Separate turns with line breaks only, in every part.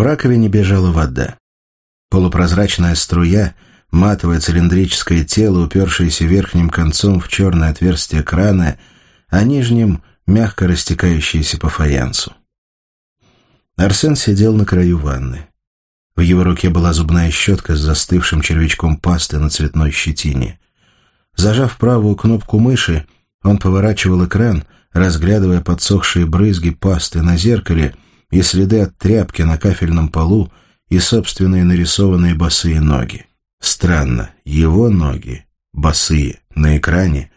В раковине бежала вода. Полупрозрачная струя, матовое цилиндрическое тело, упершееся верхним концом в черное отверстие крана, а нижним — мягко растекающееся по фаянсу. Арсен сидел на краю ванны. В его руке была зубная щетка с застывшим червячком пасты на цветной щетине. Зажав правую кнопку мыши, он поворачивал экран, разглядывая подсохшие брызги пасты на зеркале и следы от тряпки на кафельном полу и собственные нарисованные босые ноги. Странно, его ноги, босые, на экране,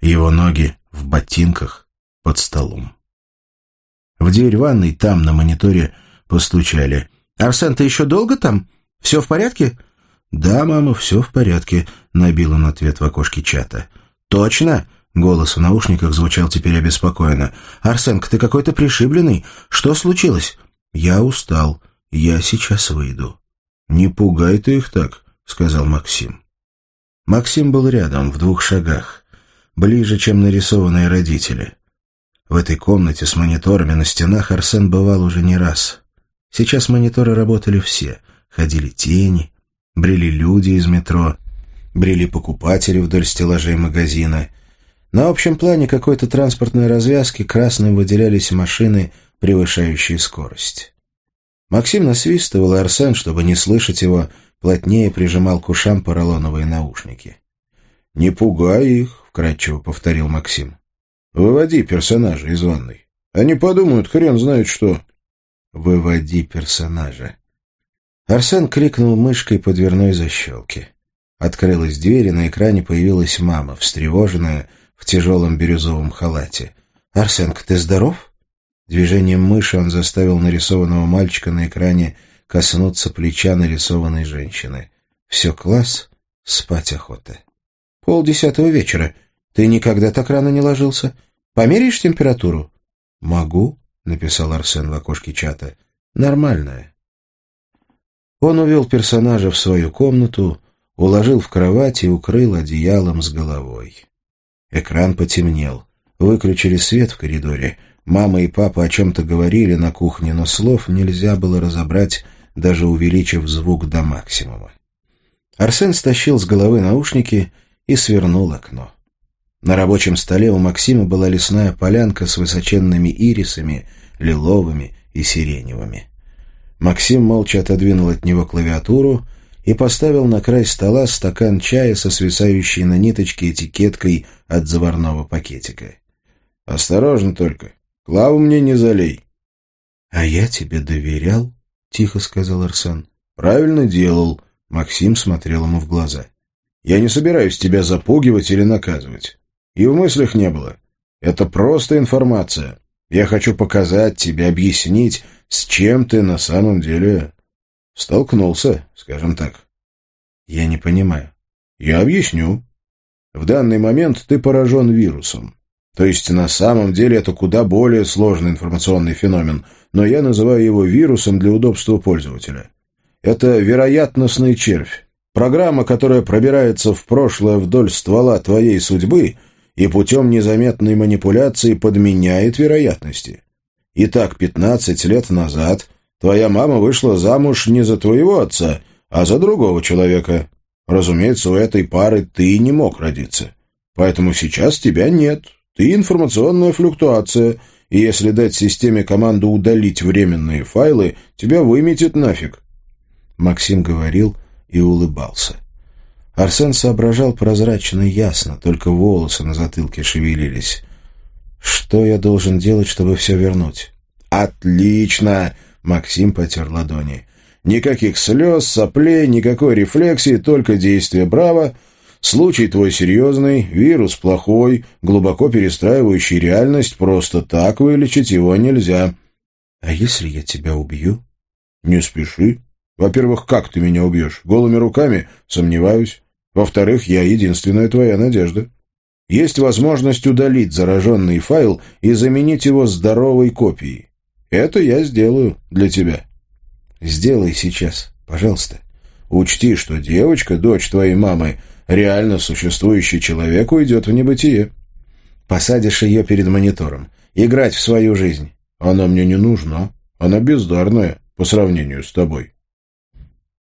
его ноги в ботинках под столом. В дверь ванной там, на мониторе, постучали. «Арсен, ты еще долго там? Все в порядке?» «Да, мама, все в порядке», — набил он ответ в окошке чата. «Точно?» — голос в наушниках звучал теперь обеспокоенно. «Арсенка, ты какой-то пришибленный. Что случилось?» «Я устал. Я сейчас выйду». «Не пугай ты их так», — сказал Максим. Максим был рядом, в двух шагах, ближе, чем нарисованные родители. В этой комнате с мониторами на стенах Арсен бывал уже не раз. Сейчас мониторы работали все. Ходили тени, брели люди из метро, брели покупатели вдоль стеллажей магазина. На общем плане какой-то транспортной развязки красным выделялись машины, превышающие скорость. Максим насвистывал, и Арсен, чтобы не слышать его, плотнее прижимал к ушам поролоновые наушники. «Не пугай их», — вкратчиво повторил Максим. «Выводи персонажа из ванной. Они подумают, хрен знает что». «Выводи персонажа». Арсен кликнул мышкой по дверной защелке. Открылась дверь, и на экране появилась мама, встревоженная, в тяжелом бирюзовом халате. «Арсенка, ты здоров?» Движением мыши он заставил нарисованного мальчика на экране коснуться плеча нарисованной женщины. «Все, класс, спать охота». «Пол десятого вечера. Ты никогда так рано не ложился? Померяешь температуру?» «Могу», — написал Арсен в окошке чата. «Нормальная». Он увел персонажа в свою комнату, уложил в кровать и укрыл одеялом с головой. Экран потемнел. Выключили свет в коридоре. Мама и папа о чем-то говорили на кухне, но слов нельзя было разобрать, даже увеличив звук до максимума. Арсен стащил с головы наушники и свернул окно. На рабочем столе у Максима была лесная полянка с высоченными ирисами, лиловыми и сиреневыми. Максим молча отодвинул от него клавиатуру и поставил на край стола стакан чая со свисающей на ниточке этикеткой от заварного пакетика. «Осторожно только, клаву мне не залей». «А я тебе доверял?» — тихо сказал Арсен. «Правильно делал», — Максим смотрел ему в глаза. «Я не собираюсь тебя запугивать или наказывать. И в мыслях не было. Это просто информация. Я хочу показать тебе, объяснить, с чем ты на самом деле столкнулся, скажем так. Я не понимаю. Я объясню. В данный момент ты поражен вирусом. То есть на самом деле это куда более сложный информационный феномен, но я называю его вирусом для удобства пользователя. Это вероятностный червь. Программа, которая пробирается в прошлое вдоль ствола твоей судьбы и путем незаметной манипуляции подменяет вероятности. Итак, 15 лет назад твоя мама вышла замуж не за твоего отца, а за другого человека. Разумеется, у этой пары ты не мог родиться. Поэтому сейчас тебя нет. Ты информационная флюктуация, и если дать системе команду удалить временные файлы, тебя выметит нафиг. Максим говорил и улыбался. Арсен соображал прозрачно и ясно, только волосы на затылке шевелились. Что я должен делать, чтобы все вернуть? Отлично! Максим потер ладони. Никаких слез, соплей, никакой рефлексии, только действие браво. Случай твой серьезный, вирус плохой, глубоко перестраивающий реальность, просто так вылечить его нельзя. А если я тебя убью? Не спеши. Во-первых, как ты меня убьешь? Голыми руками? Сомневаюсь. Во-вторых, я единственная твоя надежда. Есть возможность удалить зараженный файл и заменить его здоровой копией. Это я сделаю для тебя. Сделай сейчас, пожалуйста. Учти, что девочка, дочь твоей мамы, реально существующий человек, уйдет в небытие. Посадишь ее перед монитором. Играть в свою жизнь. Она мне не нужна. Она бездарная.
по сравнению с тобой.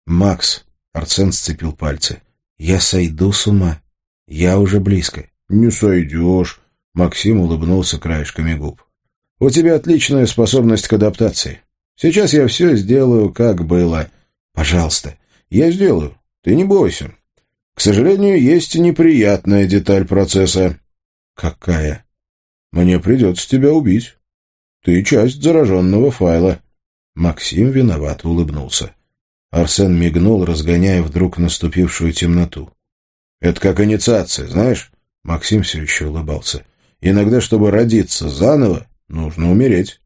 «Макс», — Арсен сцепил пальцы, — «я сойду с ума. Я уже близко».
«Не сойдешь», — Максим улыбнулся краешками губ. «У тебя отличная способность к адаптации. Сейчас я все сделаю, как было. Пожалуйста, я сделаю. Ты не бойся. К сожалению, есть неприятная деталь процесса».
«Какая?»
«Мне придется тебя убить. Ты часть зараженного файла».
Максим виноват улыбнулся. Арсен мигнул, разгоняя вдруг наступившую темноту.
«Это как инициация, знаешь?» Максим все еще улыбался. «Иногда, чтобы родиться заново, нужно умереть».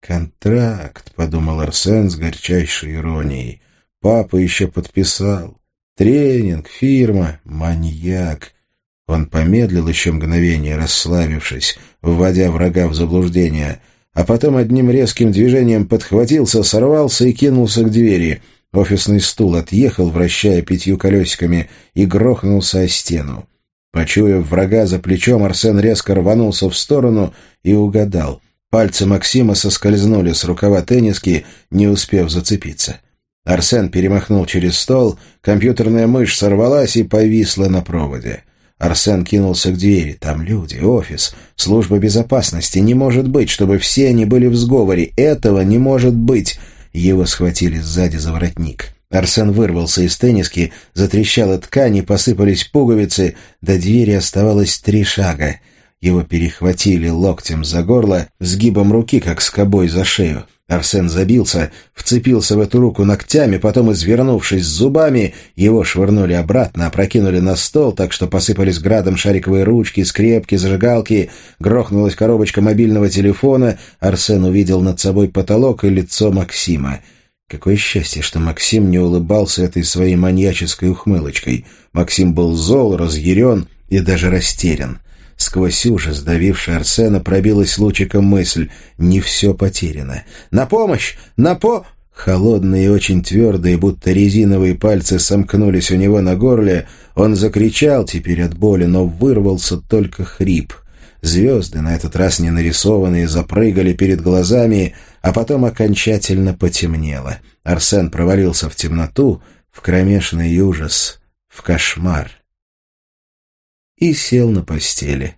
«Контракт», — подумал Арсен с горчайшей иронией. «Папа еще подписал. Тренинг, фирма, маньяк». Он помедлил еще мгновение, расслабившись, вводя врага в заблуждение, а потом одним резким движением подхватился, сорвался и кинулся к двери — Офисный стул отъехал, вращая пятью колесиками, и грохнулся о стену. Почуяв врага за плечом, Арсен резко рванулся в сторону и угадал. Пальцы Максима соскользнули с рукава тенниски, не успев зацепиться. Арсен перемахнул через стол, компьютерная мышь сорвалась и повисла на проводе. Арсен кинулся к двери. Там люди, офис, служба безопасности. Не может быть, чтобы все они были в сговоре. Этого не может быть. Его схватили сзади за воротник. Арсен вырвался из тенниски, затрещала ткань и посыпались пуговицы, до двери оставалось три шага. Его перехватили локтем за горло, сгибом руки, как скобой за шею. Арсен забился, вцепился в эту руку ногтями, потом, извернувшись зубами, его швырнули обратно, опрокинули на стол, так что посыпались градом шариковые ручки, скрепки, зажигалки, грохнулась коробочка мобильного телефона, Арсен увидел над собой потолок и лицо Максима. Какое счастье, что Максим не улыбался этой своей маньяческой ухмылочкой. Максим был зол, разъярен и даже растерян. Сквозь ужас, давивший Арсена, пробилась лучиком мысль «Не все потеряно». «На помощь! На по...» Холодные и очень твердые, будто резиновые пальцы сомкнулись у него на горле. Он закричал теперь от боли, но вырвался только хрип. Звезды, на этот раз не нарисованные, запрыгали перед глазами, а потом окончательно потемнело. Арсен провалился в темноту, в кромешный ужас, в кошмар и сел на постели.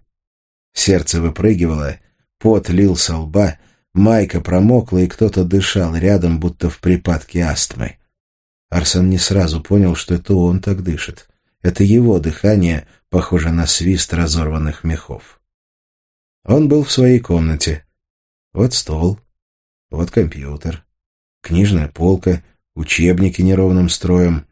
Сердце выпрыгивало, пот лил со лба, майка промокла, и кто-то дышал рядом, будто в припадке астмы. Арсен не сразу понял, что это он так дышит. Это его дыхание похоже на свист разорванных мехов. Он был в своей комнате. Вот стол, вот компьютер, книжная полка, учебники неровным строем.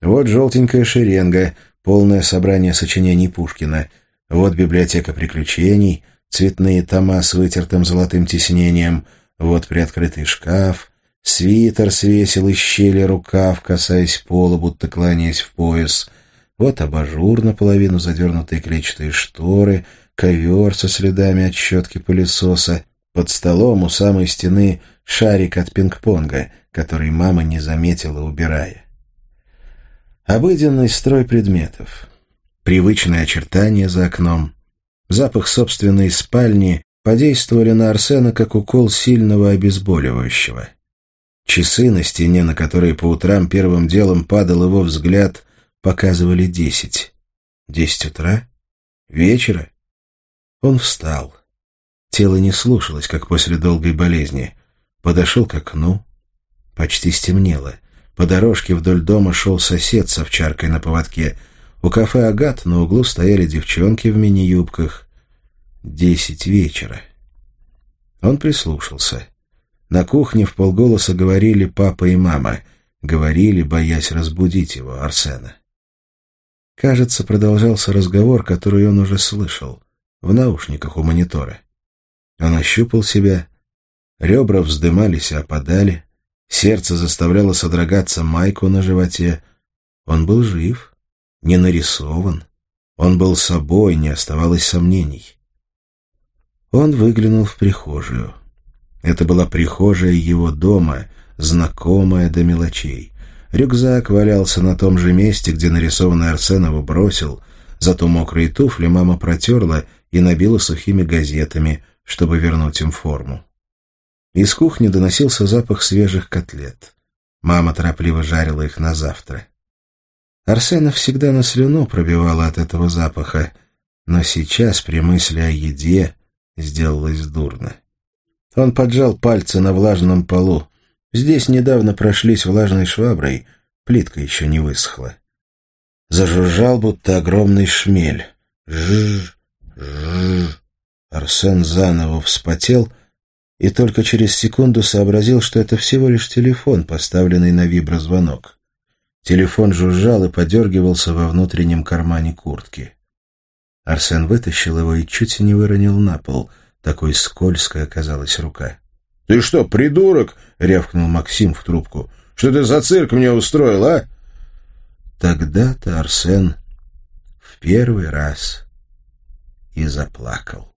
Вот желтенькая шеренга, полное собрание сочинений Пушкина. Вот библиотека приключений, цветные тома с вытертым золотым тиснением, вот приоткрытый шкаф, свитер свесил из щели рукав, касаясь пола, будто кланяясь в пояс, вот абажур наполовину задернутые клетчатые шторы, ковер со следами от щетки пылесоса, под столом у самой стены шарик от пинг-понга, который мама не заметила, убирая. Обыденный строй предметов, привычные очертания за окном, запах собственной спальни подействовали на Арсена как укол сильного обезболивающего. Часы на стене, на которые по утрам первым делом падал его взгляд, показывали десять. Десять утра? Вечера? Он встал. Тело не слушалось, как после долгой болезни. Подошел к окну. Почти стемнело. По дорожке вдоль дома шел сосед с овчаркой на поводке. У кафе «Агат» на углу стояли девчонки в мини-юбках. Десять вечера. Он прислушался. На кухне в полголоса говорили папа и мама. Говорили, боясь разбудить его, Арсена. Кажется, продолжался разговор, который он уже слышал. В наушниках у монитора. Он ощупал себя. Ребра вздымались и опадали. Сердце заставляло содрогаться майку на животе. Он был жив, не нарисован. Он был собой, не оставалось сомнений. Он выглянул в прихожую. Это была прихожая его дома, знакомая до мелочей. Рюкзак валялся на том же месте, где нарисованный Арсенова бросил, зато мокрые туфли мама протерла и набила сухими газетами, чтобы вернуть им форму. Из кухни доносился запах свежих котлет. Мама торопливо жарила их на завтра. Арсена всегда на слюну пробивала от этого запаха, но сейчас при мысли о еде сделалось дурно. Он поджал пальцы на влажном полу. Здесь недавно прошлись влажной шваброй, плитка еще не высохла. Зажужжал, будто огромный шмель. Жжж. Арсен заново вспотел и только через секунду сообразил, что это всего лишь телефон, поставленный на виброзвонок. Телефон жужжал и подергивался во внутреннем кармане куртки. Арсен вытащил его и чуть не выронил на пол. Такой скользкой оказалась рука.
— Ты что, придурок? — рявкнул Максим в трубку. — Что ты за цирк мне устроил, а?
Тогда-то Арсен в первый раз и заплакал.